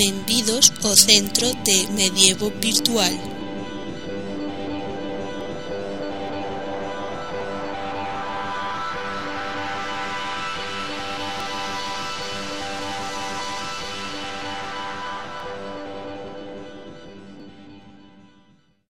Benvidos o centro de Medievo Virtual.